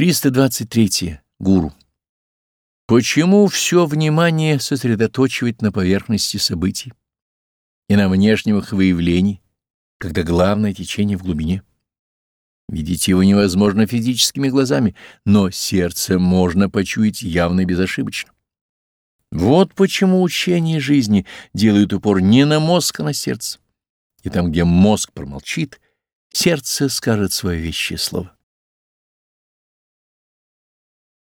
323. Гуру. Почему все внимание сосредоточивать на поверхности событий и на внешнем их выявлении, когда главное течение в глубине? Видеть его невозможно физическими глазами, но сердце можно почуять явно и безошибочно. Вот почему учение жизни делает упор не на мозг, а на сердце. И там, где мозг промолчит, сердце скажет свое вещее слово.